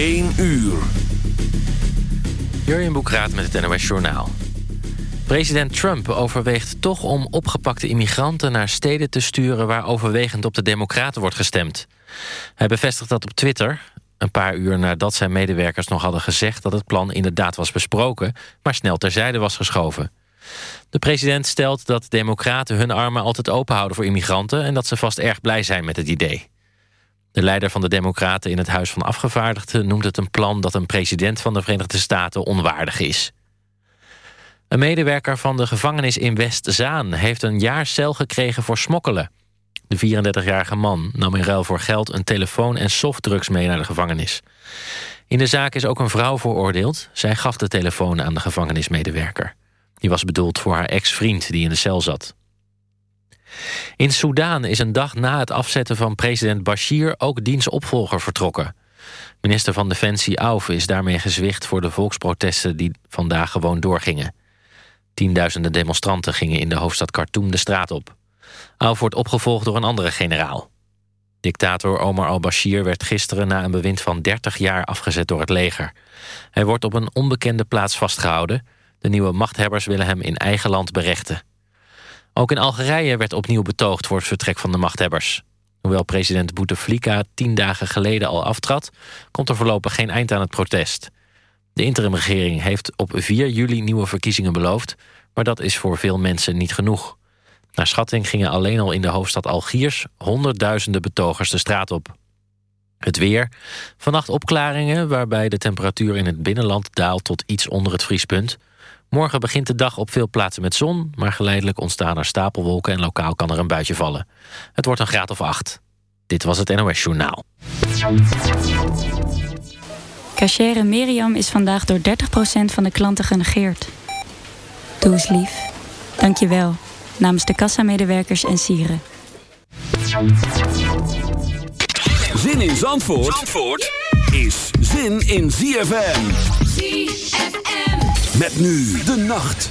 1 uur. Jurjen Boekraat met het NOS Journaal. President Trump overweegt toch om opgepakte immigranten... naar steden te sturen waar overwegend op de democraten wordt gestemd. Hij bevestigt dat op Twitter... een paar uur nadat zijn medewerkers nog hadden gezegd... dat het plan inderdaad was besproken... maar snel terzijde was geschoven. De president stelt dat democraten hun armen altijd open houden voor immigranten... en dat ze vast erg blij zijn met het idee. De leider van de Democraten in het Huis van Afgevaardigden noemt het een plan dat een president van de Verenigde Staten onwaardig is. Een medewerker van de gevangenis in Westzaan heeft een jaar cel gekregen voor smokkelen. De 34-jarige man nam in ruil voor geld een telefoon en softdrugs mee naar de gevangenis. In de zaak is ook een vrouw veroordeeld. Zij gaf de telefoon aan de gevangenismedewerker. Die was bedoeld voor haar ex-vriend die in de cel zat. In Soedan is een dag na het afzetten van president Bashir ook diens opvolger vertrokken. Minister van Defensie Auf is daarmee gezwicht voor de volksprotesten die vandaag gewoon doorgingen. Tienduizenden demonstranten gingen in de hoofdstad Khartoum de straat op. Auf wordt opgevolgd door een andere generaal. Dictator Omar al-Bashir werd gisteren na een bewind van 30 jaar afgezet door het leger. Hij wordt op een onbekende plaats vastgehouden. De nieuwe machthebbers willen hem in eigen land berechten. Ook in Algerije werd opnieuw betoogd voor het vertrek van de machthebbers. Hoewel president Bouteflika tien dagen geleden al aftrad... komt er voorlopig geen eind aan het protest. De interimregering heeft op 4 juli nieuwe verkiezingen beloofd... maar dat is voor veel mensen niet genoeg. Naar schatting gingen alleen al in de hoofdstad Algiers... honderdduizenden betogers de straat op. Het weer. Vannacht opklaringen waarbij de temperatuur in het binnenland daalt tot iets onder het vriespunt... Morgen begint de dag op veel plaatsen met zon... maar geleidelijk ontstaan er stapelwolken en lokaal kan er een buitje vallen. Het wordt een graad of acht. Dit was het NOS Journaal. Cachere Miriam is vandaag door 30% van de klanten genegeerd. Doe eens lief. Dank je wel. Namens de kassamedewerkers en sieren. Zin in Zandvoort, Zandvoort is zin in ZFM. ZFM. Met nu de nacht.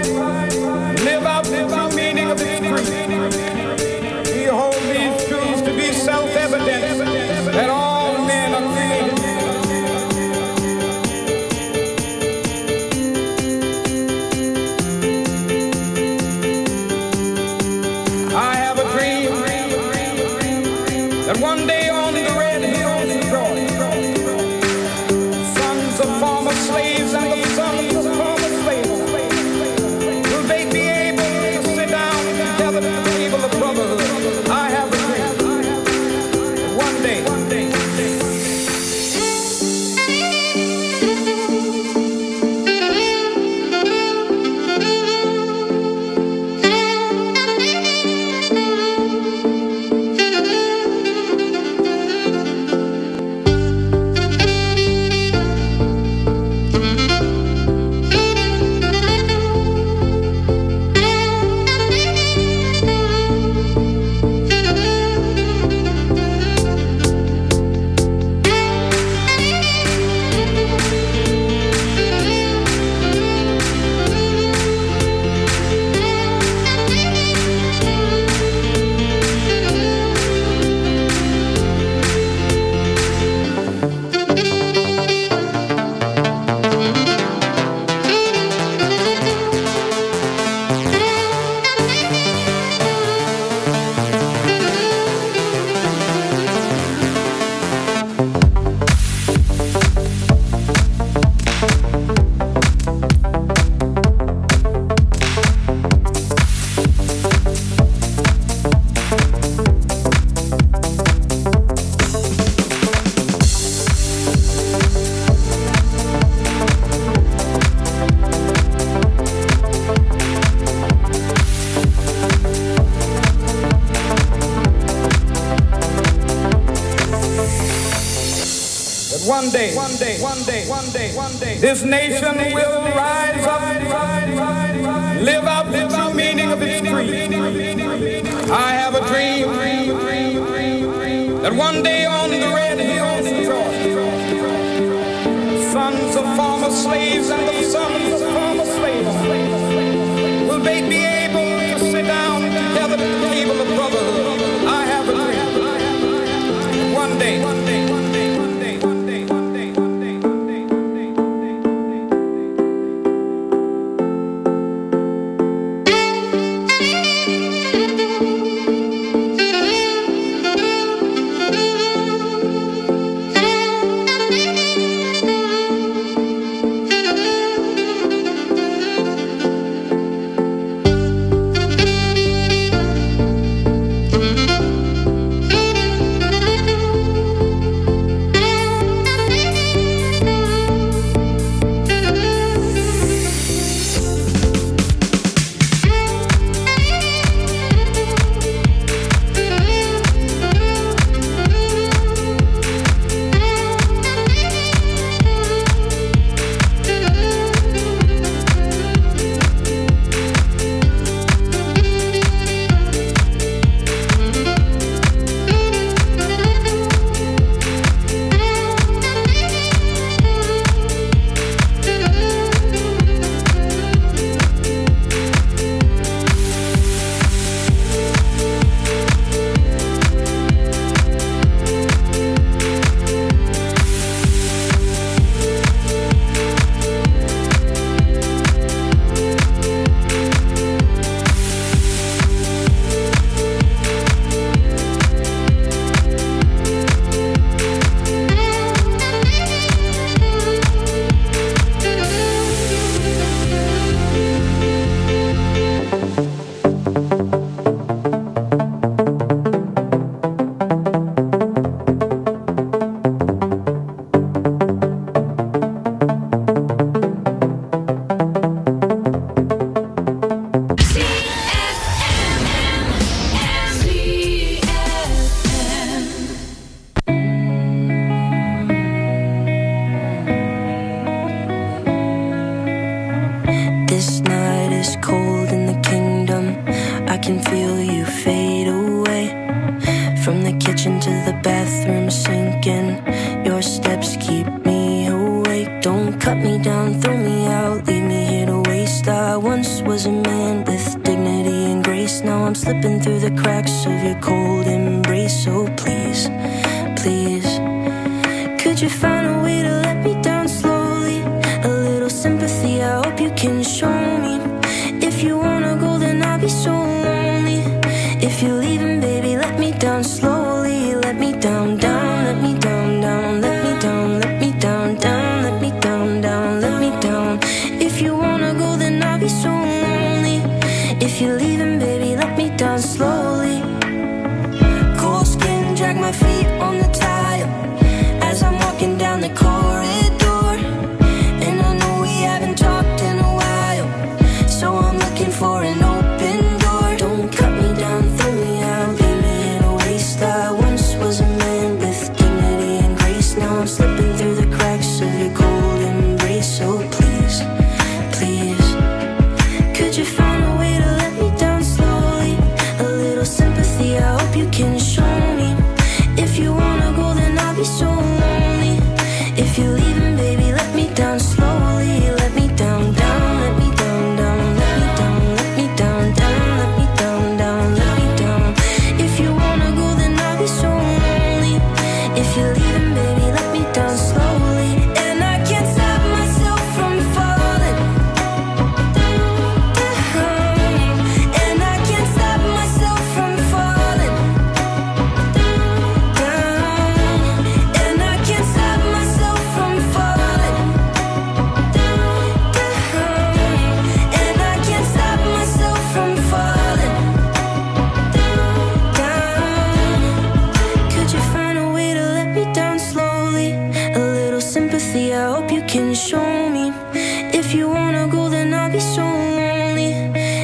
This nation will. you find a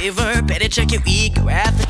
Better check your ego at the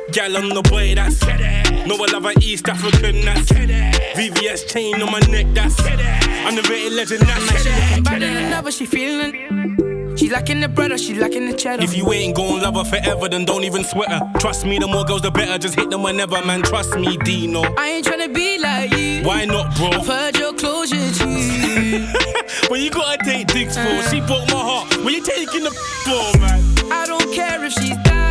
gal on the boy, that's No, I love an East African, that's VVS chain on my neck, that's Underrated legend, Man, she looking that's better than ever, she feeling. She lacking the bread or she lacking the cheddar. If you ain't gon' love her forever, then don't even sweat her. Trust me, the more girls, the better. Just hit them whenever, man. Trust me, Deno. I ain't tryna be like you. Why not, bro? I've heard your closure, G. when you gotta take dicks for, she broke my heart. When you taking the for, man? I don't care if she's down.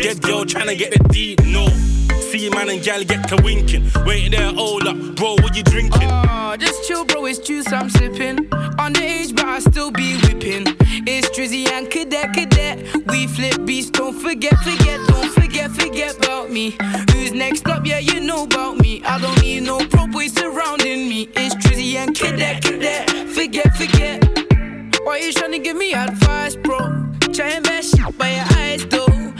Dead girl tryna get the D, no. See man and gal get to winking. Wait there, hold up, bro, what you drinking? Oh, just chill, bro. It's juice I'm sipping. Underage, but I still be whipping. It's Drizzy and Cadet, Cadet. We flip beats, don't forget, forget, don't forget, forget about me. Who's next up? Yeah, you know about me. I don't need no pro boys surrounding me. It's Drizzy and Cadet, Cadet. Forget, forget. Why you tryna give me advice, bro? Try and best shit by your eyes, though.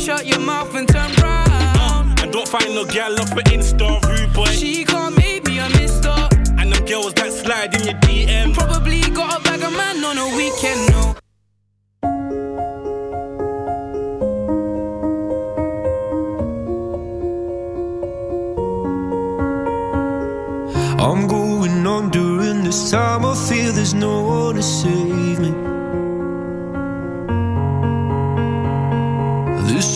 Shut your mouth and turn round. Uh, and don't find no gal off an Insta rude boy. She can't make me a mister. And them girls that slide in your DM. Probably got a bag of man on a weekend, no. I'm going on during this time. I feel there's no one to save me.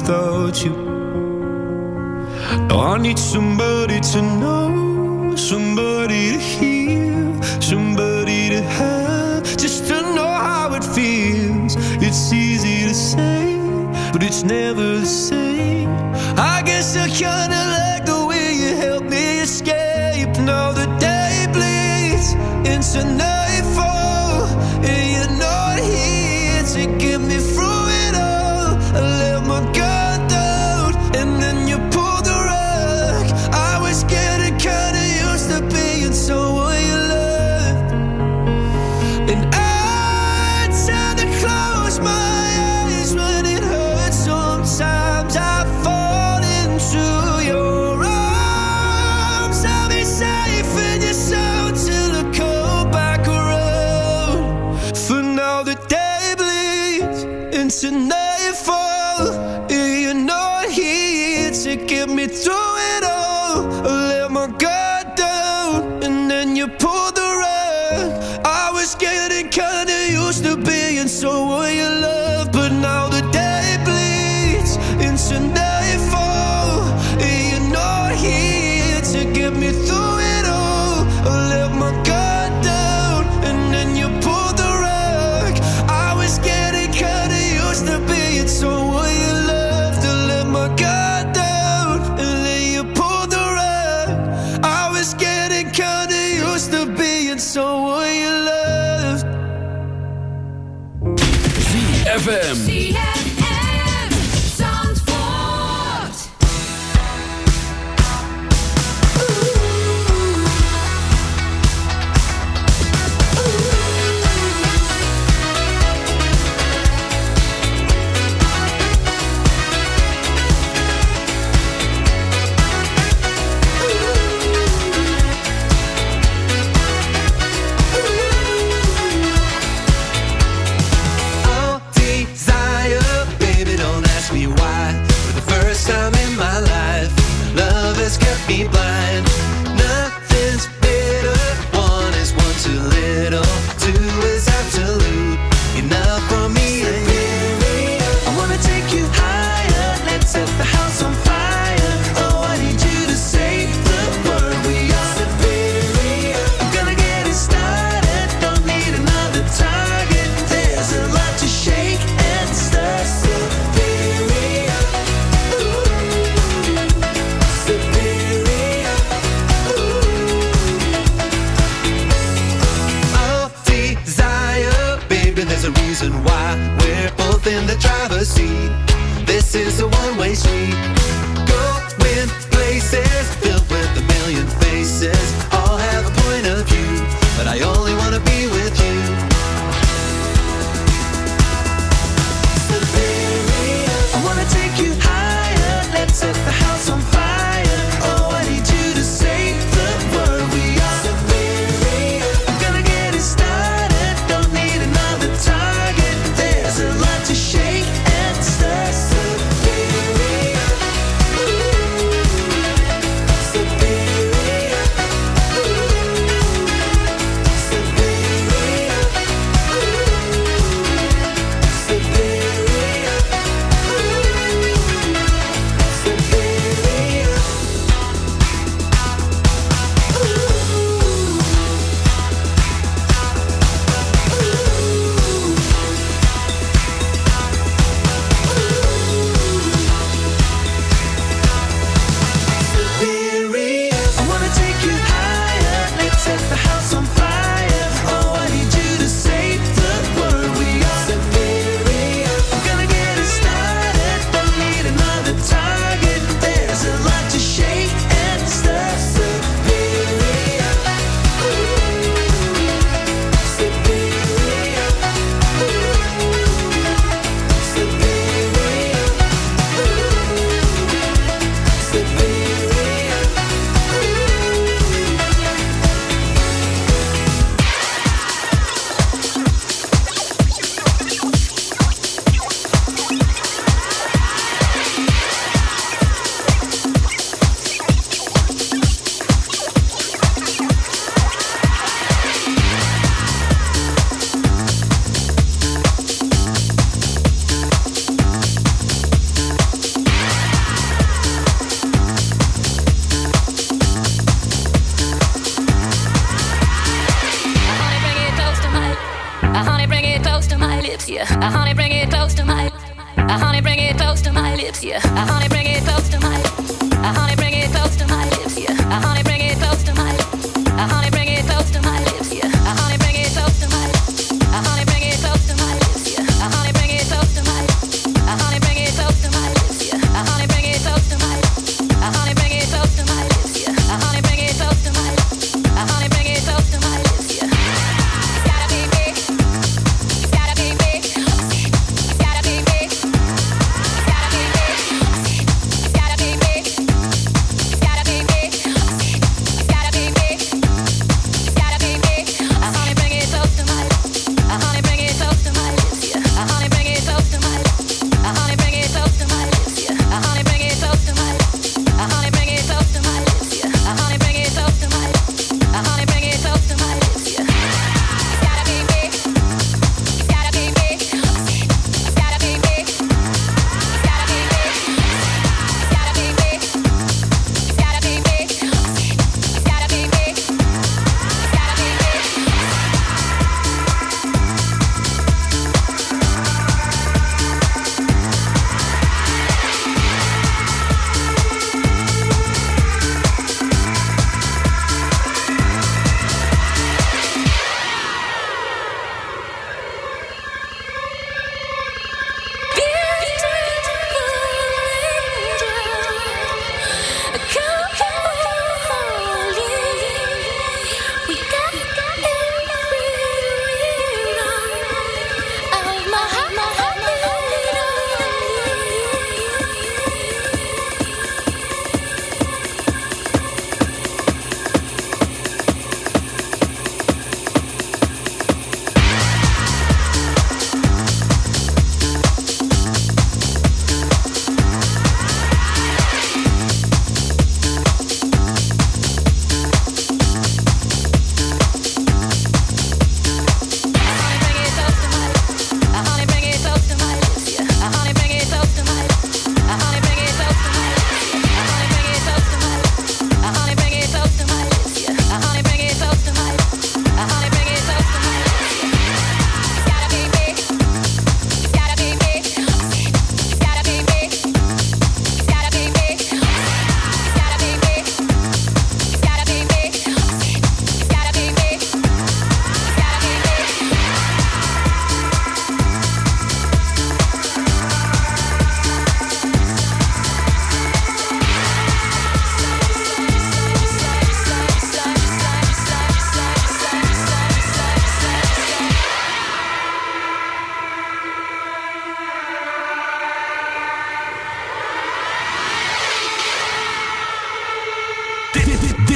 without you. Now I need somebody to know, somebody to hear, somebody to have, just to know how it feels. It's easy to say, but it's never the same. I guess I kinda like the way you help me escape. Now the day bleeds into nightfall, and you're not here to get me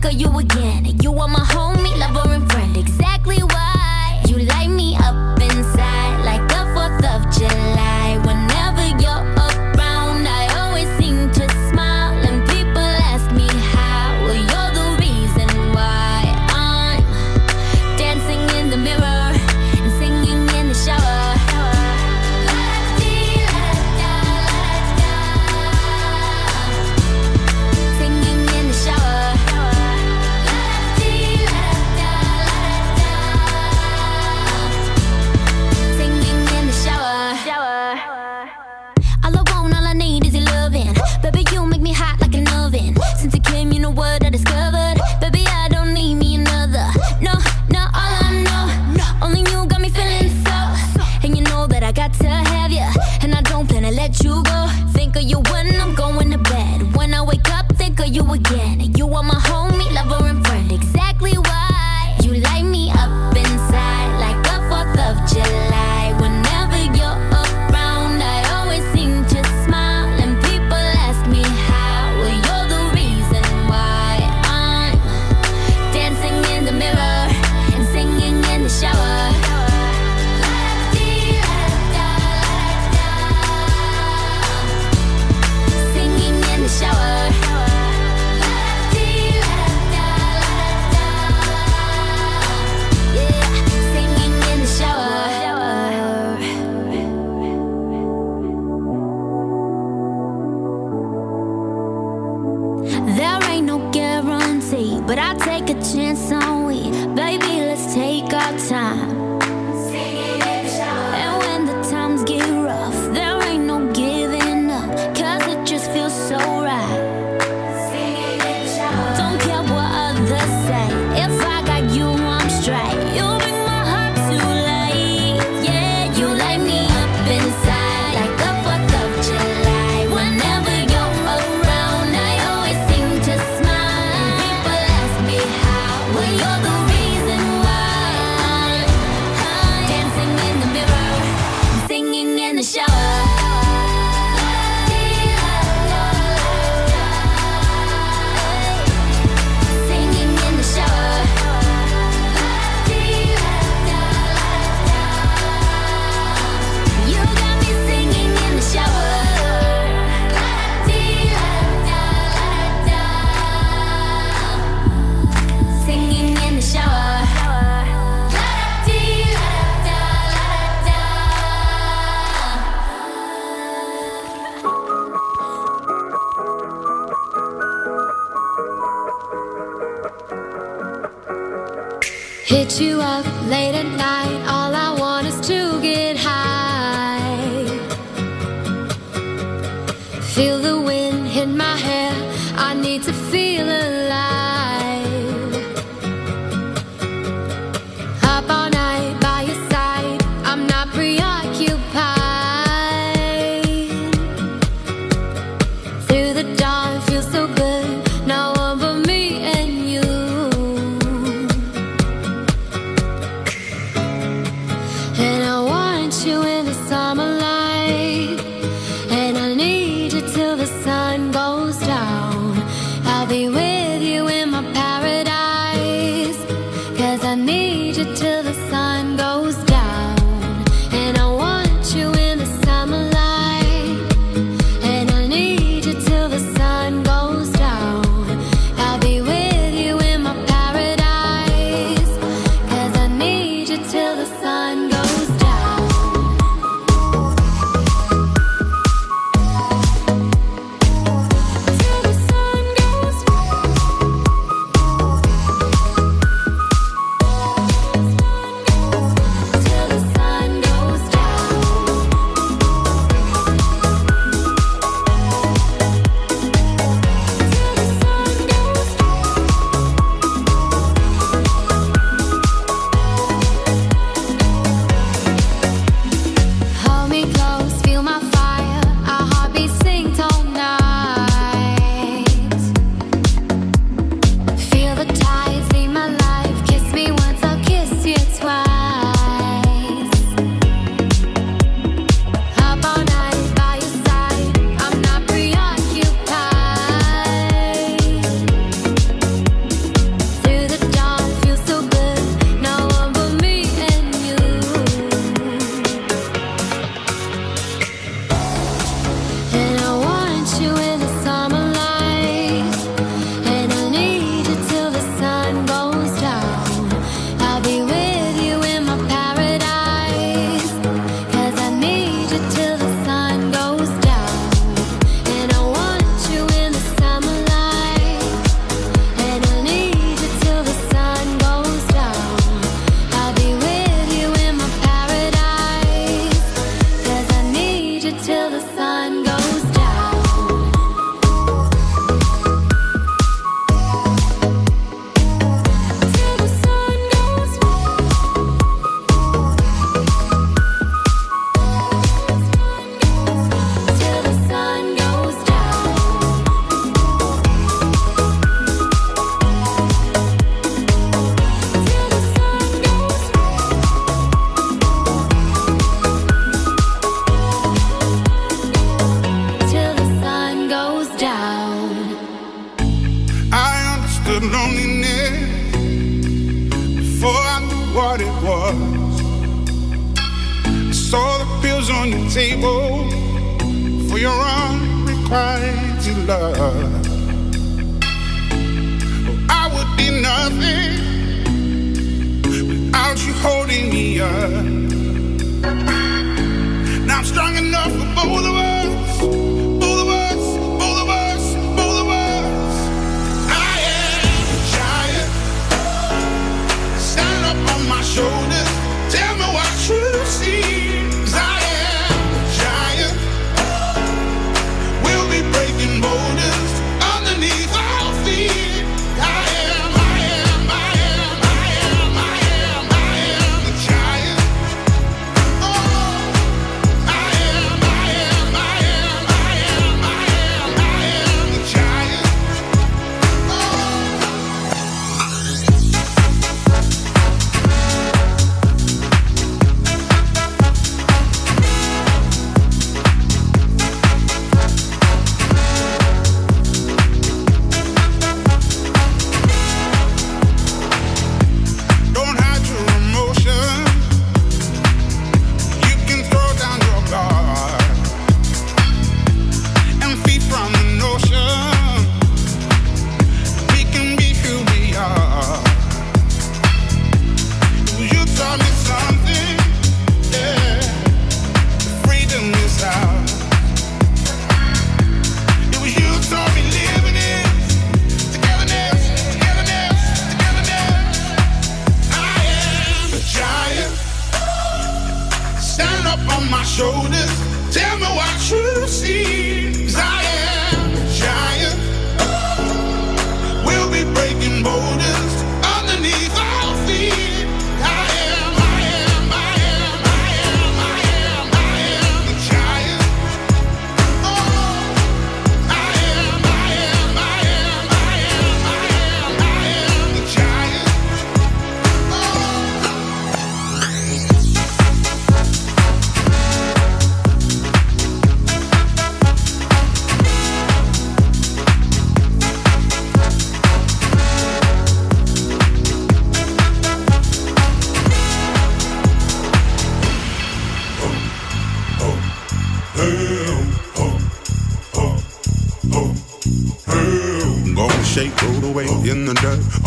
think of you again. You are my home. need to feel alive.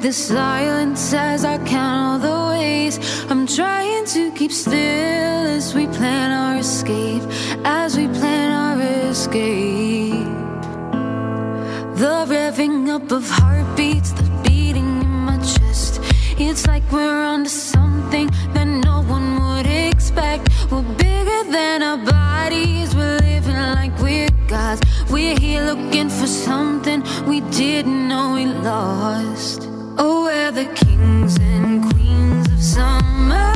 the silence as I count all the ways. I'm trying to keep still. the kings and queens of summer.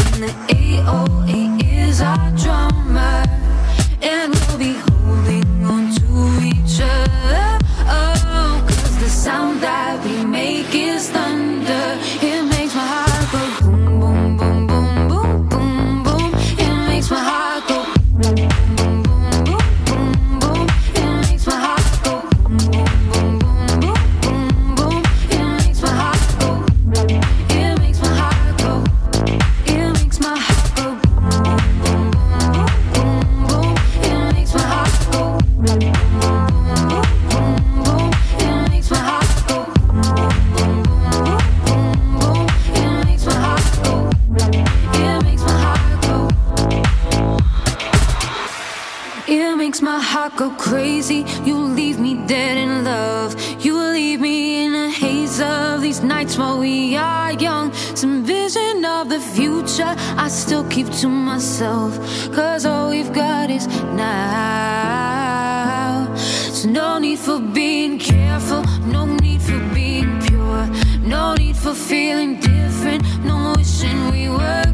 And the AOA is our drummer. And we'll be holding on to each other. Oh, cause the sound that we make is thunder. I still keep to myself. Cause all we've got is now. So no need for being careful, no need for being pure, no need for feeling different, no wishing we were.